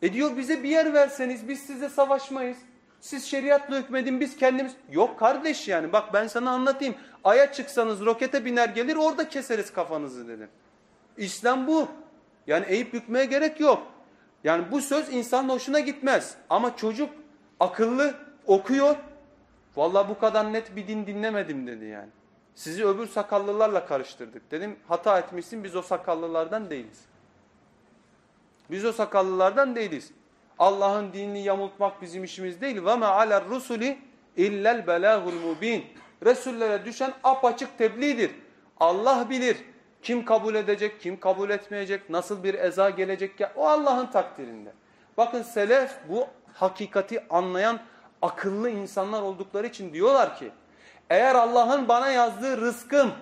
E diyor bize bir yer verseniz biz size savaşmayız. Siz şeriatla hükmedin biz kendimiz. Yok kardeş yani bak ben sana anlatayım. Aya çıksanız rokete biner gelir orada keseriz kafanızı dedim. İslam bu. Yani eğip bükmeye gerek yok. Yani bu söz insanın hoşuna gitmez. Ama çocuk akıllı okuyor. Vallahi bu kadar net bir din dinlemedim dedi yani. Sizi öbür sakallılarla karıştırdık. Dedim hata etmişsin biz o sakallılardan değiliz. Biz o sakallılardan değiliz. Allah'ın dinini yamultmak bizim işimiz değil. Ve ma aler rusuli illel belagul mubin. Resullere düşen apaçık tebliğdir. Allah bilir. Kim kabul edecek, kim kabul etmeyecek, nasıl bir eza gelecek ya o Allah'ın takdirinde. Bakın selef bu hakikati anlayan akıllı insanlar oldukları için diyorlar ki eğer Allah'ın bana yazdığı rızkım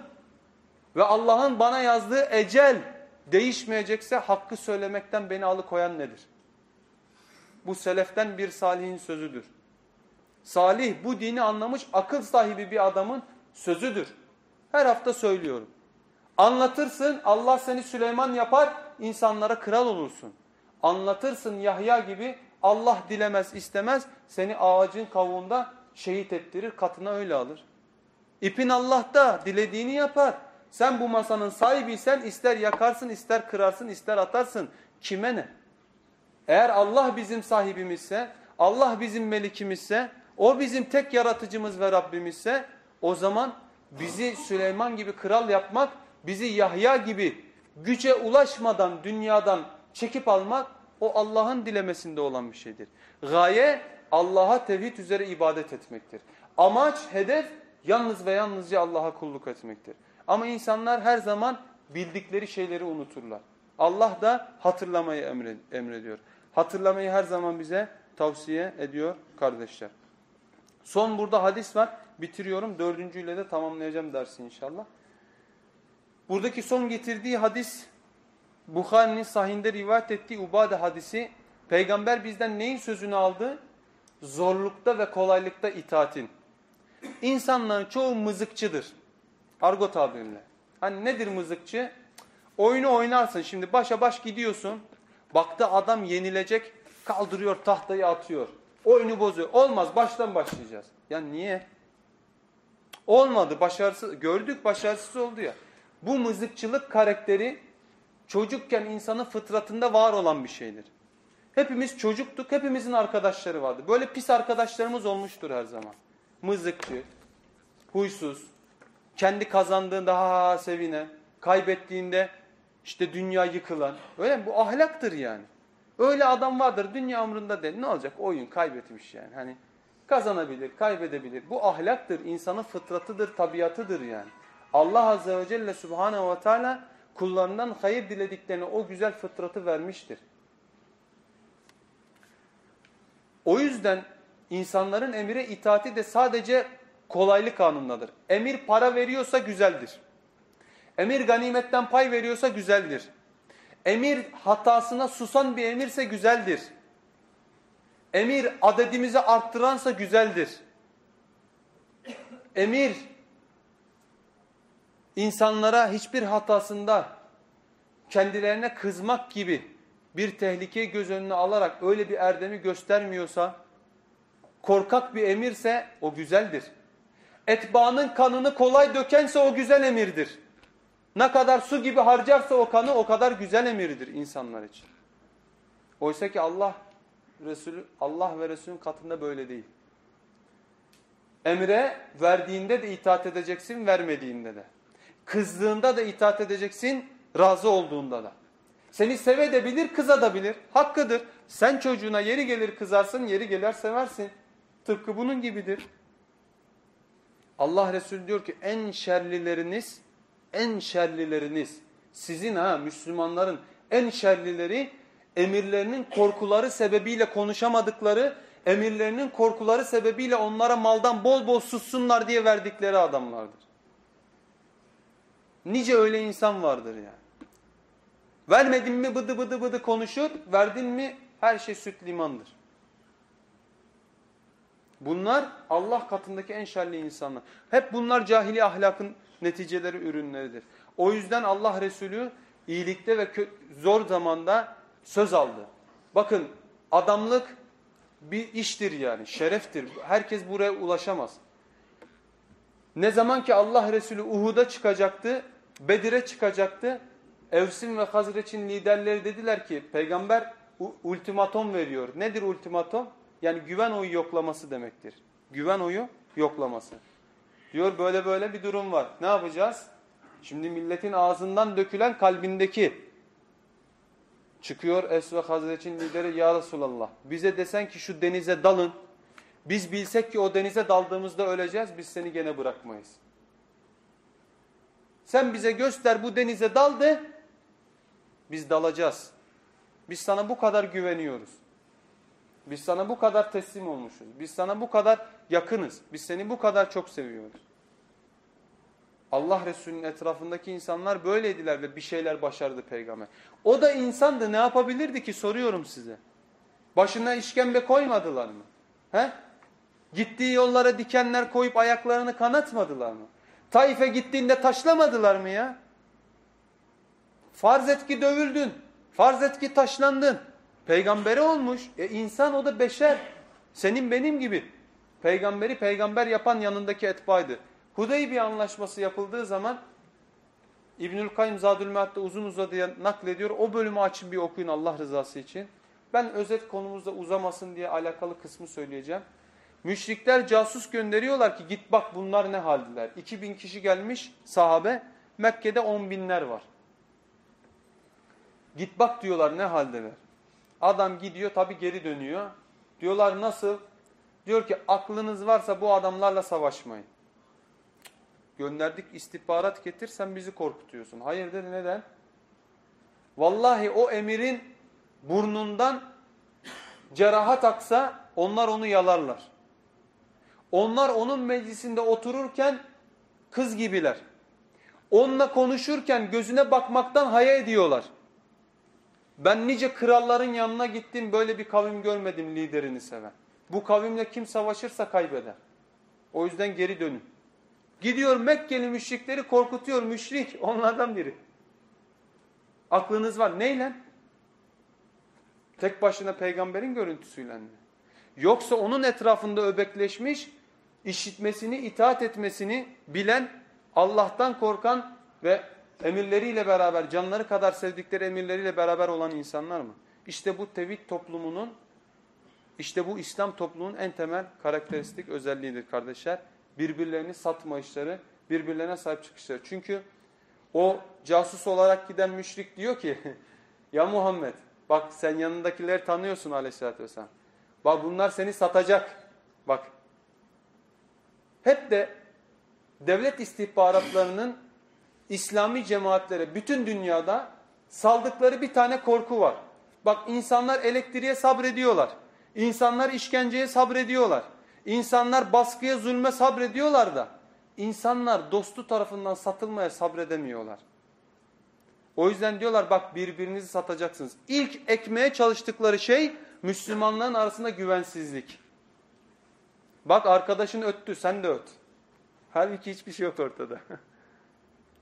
ve Allah'ın bana yazdığı ecel değişmeyecekse hakkı söylemekten beni alıkoyan nedir? Bu seleften bir salihin sözüdür. Salih bu dini anlamış akıl sahibi bir adamın sözüdür. Her hafta söylüyorum. Anlatırsın Allah seni Süleyman yapar insanlara kral olursun. Anlatırsın Yahya gibi Allah dilemez istemez seni ağacın kavuğunda şehit ettirir katına öyle alır. İpin Allah'ta dilediğini yapar. Sen bu masanın sahibiysen ister yakarsın ister kırarsın ister atarsın. Kime ne? Eğer Allah bizim sahibimizse, Allah bizim melikimizse, o bizim tek yaratıcımız ve Rabbimizse o zaman bizi Süleyman gibi kral yapmak, bizi Yahya gibi güce ulaşmadan dünyadan çekip almak o Allah'ın dilemesinde olan bir şeydir. Gaye Allah'a tevhid üzere ibadet etmektir. Amaç, hedef yalnız ve yalnızca Allah'a kulluk etmektir. Ama insanlar her zaman bildikleri şeyleri unuturlar. Allah da hatırlamayı emrediyor. Hatırlamayı her zaman bize tavsiye ediyor kardeşler. Son burada hadis var. Bitiriyorum. Dördüncüyle de tamamlayacağım dersi inşallah. Buradaki son getirdiği hadis Bukhari'nin sahinde rivayet ettiği Ubade hadisi. Peygamber bizden neyin sözünü aldı? Zorlukta ve kolaylıkta itaatin. İnsanların çoğu mızıkçıdır. Argo tabirle. Hani nedir mızıkçı? Oyunu oynarsın şimdi başa baş gidiyorsun. Baktı adam yenilecek kaldırıyor tahtayı atıyor. Oyunu bozuyor. Olmaz baştan başlayacağız. Ya niye? Olmadı başarısız. Gördük başarısız oldu ya. Bu mızıkçılık karakteri çocukken insanın fıtratında var olan bir şeydir. Hepimiz çocuktuk, hepimizin arkadaşları vardı. Böyle pis arkadaşlarımız olmuştur her zaman. Mızıkçı, huysuz, kendi kazandığında ha ha sevine, kaybettiğinde işte dünya yıkılan. Öyle mi? Bu ahlaktır yani. Öyle adam vardır dünya umrunda değil. Ne olacak? Oyun kaybetmiş yani. Hani kazanabilir, kaybedebilir. Bu ahlaktır, insanın fıtratıdır, tabiatıdır yani. Allah Azze ve Celle Subhanahu ve Teala kullarından hayır dilediklerine o güzel fıtratı vermiştir. O yüzden insanların emire itaati de sadece kolaylık kanundadır. Emir para veriyorsa güzeldir. Emir ganimetten pay veriyorsa güzeldir. Emir hatasına susan bir emirse güzeldir. Emir adedimizi arttıransa güzeldir. Emir insanlara hiçbir hatasında kendilerine kızmak gibi bir tehlikeyi göz önüne alarak öyle bir erdemi göstermiyorsa, korkak bir emirse o güzeldir. Etbaanın kanını kolay dökense o güzel emirdir. Ne kadar su gibi harcarsa o kanı o kadar güzel emirdir insanlar için. Oysa ki Allah Resulü Allah ve Resulün katında böyle değil. Emre verdiğinde de itaat edeceksin, vermediğinde de. Kızdığında da itaat edeceksin, razı olduğunda da. Seni sevedebilir, kızadabilir. Hakkıdır. Sen çocuğuna yeri gelir kızarsın, yeri gelir seversin. Tıpkı bunun gibidir. Allah Resulü diyor ki en şerlileriniz, en şerlileriniz sizin ha Müslümanların en şerlileri emirlerinin korkuları sebebiyle konuşamadıkları, emirlerinin korkuları sebebiyle onlara maldan bol bol sussunlar diye verdikleri adamlardır. Nice öyle insan vardır yani. Vermedin mi bıdı bıdı bıdı konuşur, verdin mi her şey süt limandır. Bunlar Allah katındaki en şerli insanlar. Hep bunlar cahili ahlakın neticeleri, ürünleridir. O yüzden Allah Resulü iyilikte ve zor zamanda söz aldı. Bakın adamlık bir iştir yani, şereftir. Herkes buraya ulaşamaz. Ne zaman ki Allah Resulü Uhud'a çıkacaktı, Bedir'e çıkacaktı, Evsin ve Hazreç'in liderleri dediler ki peygamber ultimatom veriyor. Nedir ultimatom? Yani güven oyu yoklaması demektir. Güven oyu yoklaması. Diyor böyle böyle bir durum var. Ne yapacağız? Şimdi milletin ağzından dökülen kalbindeki çıkıyor Es ve Hazreç'in lideri ya Resulallah. Bize desen ki şu denize dalın. Biz bilsek ki o denize daldığımızda öleceğiz biz seni gene bırakmayız. Sen bize göster bu denize daldı. Biz dalacağız. Biz sana bu kadar güveniyoruz. Biz sana bu kadar teslim olmuşuz. Biz sana bu kadar yakınız. Biz seni bu kadar çok seviyoruz. Allah Resulü'nün etrafındaki insanlar böyleydiler ve bir şeyler başardı peygamber. O da insandı ne yapabilirdi ki soruyorum size. Başına işkembe koymadılar mı? He? Gittiği yollara dikenler koyup ayaklarını kanatmadılar mı? Taif'e gittiğinde taşlamadılar mı ya? Farz et ki dövüldün. Farz et ki taşlandın. Peygamberi olmuş. E insan o da beşer. Senin benim gibi. Peygamberi peygamber yapan yanındaki etbaydı. Hudeybiye anlaşması yapıldığı zaman İbnül Kayyum Zadül Mead'de uzun uzadıya naklediyor. O bölümü açın bir okuyun Allah rızası için. Ben özet konumuzda uzamasın diye alakalı kısmı söyleyeceğim. Müşrikler casus gönderiyorlar ki git bak bunlar ne haldiler. 2000 kişi gelmiş sahabe. Mekke'de 10 binler var. Git bak diyorlar ne haldeler. Adam gidiyor tabi geri dönüyor. Diyorlar nasıl? Diyor ki aklınız varsa bu adamlarla savaşmayın. Gönderdik istihbarat getir sen bizi korkutuyorsun. Hayır dedi neden? Vallahi o emirin burnundan cerahat aksa onlar onu yalarlar. Onlar onun meclisinde otururken kız gibiler. Onunla konuşurken gözüne bakmaktan haya ediyorlar. Ben nice kralların yanına gittim böyle bir kavim görmedim liderini seven. Bu kavimle kim savaşırsa kaybeder. O yüzden geri dönün. Gidiyor Mekkeli müşrikleri korkutuyor müşrik onlardan biri. Aklınız var neyle? Tek başına peygamberin görüntüsüyle mi? Yoksa onun etrafında öbekleşmiş, işitmesini, itaat etmesini bilen, Allah'tan korkan ve emirleriyle beraber, canları kadar sevdikleri emirleriyle beraber olan insanlar mı? İşte bu tevhid toplumunun, işte bu İslam toplumunun en temel karakteristik özelliğidir kardeşler. Birbirlerini satma işleri, birbirlerine sahip çıkışları. Çünkü o casus olarak giden müşrik diyor ki, ya Muhammed bak sen yanındakileri tanıyorsun aleyhissalatü vesselam. Bak bunlar seni satacak. Bak. Hep de devlet istihbaratlarının İslami cemaatlere bütün dünyada saldıkları bir tane korku var. Bak insanlar elektriğe sabrediyorlar. İnsanlar işkenceye sabrediyorlar. İnsanlar baskıya, zulme sabrediyorlar da insanlar dostu tarafından satılmaya sabredemiyorlar. O yüzden diyorlar bak birbirinizi satacaksınız. İlk ekmeye çalıştıkları şey Müslümanların arasında güvensizlik. Bak arkadaşın öttü sen de öt. Halbuki hiçbir şey yok ortada.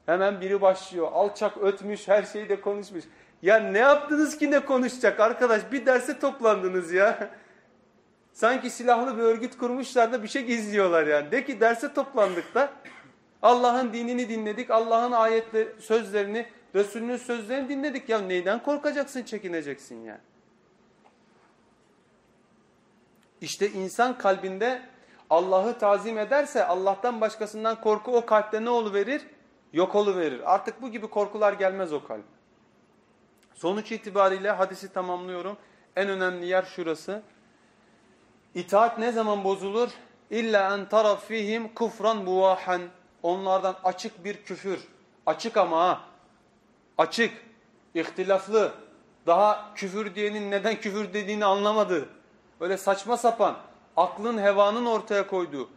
Hemen biri başlıyor. Alçak ötmüş her şeyi de konuşmuş. Ya ne yaptınız ki ne konuşacak arkadaş? Bir derse toplandınız ya. Sanki silahlı bir örgüt kurmuşlar da bir şey gizliyorlar yani. De ki derse toplandık da Allah'ın dinini dinledik. Allah'ın ayetleri, sözlerini, Resulünün sözlerini dinledik. Ya neyden korkacaksın, çekineceksin yani. İşte insan kalbinde Allah'ı tazim ederse Allah'tan başkasından korku o kalpte ne verir? Yok verir. Artık bu gibi korkular gelmez o kalbe. Sonuç itibariyle hadisi tamamlıyorum. En önemli yer şurası. İtaat ne zaman bozulur? İlla en taraf fihim kufran buvahan. Onlardan açık bir küfür. Açık ama ha. Açık, ihtilaflı. Daha küfür diyenin neden küfür dediğini anlamadı. Öyle saçma sapan, aklın hevanın ortaya koyduğu,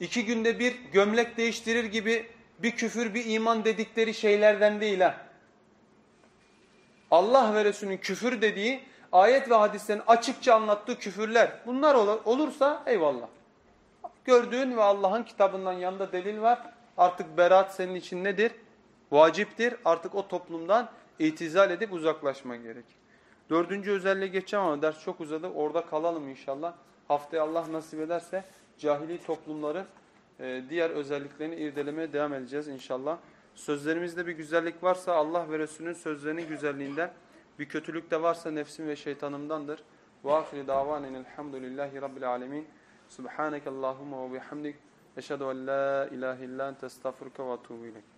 iki günde bir gömlek değiştirir gibi bir küfür bir iman dedikleri şeylerden değil ha. Allah ve Resulünün küfür dediği ayet ve hadislerin açıkça anlattığı küfürler. Bunlar ol olursa eyvallah. Gördüğün ve Allah'ın kitabından yanında delil var. Artık beraat senin için nedir? Vaciptir. Artık o toplumdan itizal edip uzaklaşma gerekir. Dördüncü özelliğe geçeceğim ama ders çok uzadı. Orada kalalım inşallah. Haftaya Allah nasip ederse cahili toplumları diğer özelliklerini irdelemeye devam edeceğiz inşallah. Sözlerimizde bir güzellik varsa Allah ve Resulünün sözlerinin güzelliğinden, bir kötülük de varsa nefsim ve şeytanımdandır. Ve ahiri davanen elhamdülillahi rabbil alemin. Subhaneke Allahumma ve bihamdik. Eşhedü en la ilahe illa ente estağfurke ve etûbü ileyk.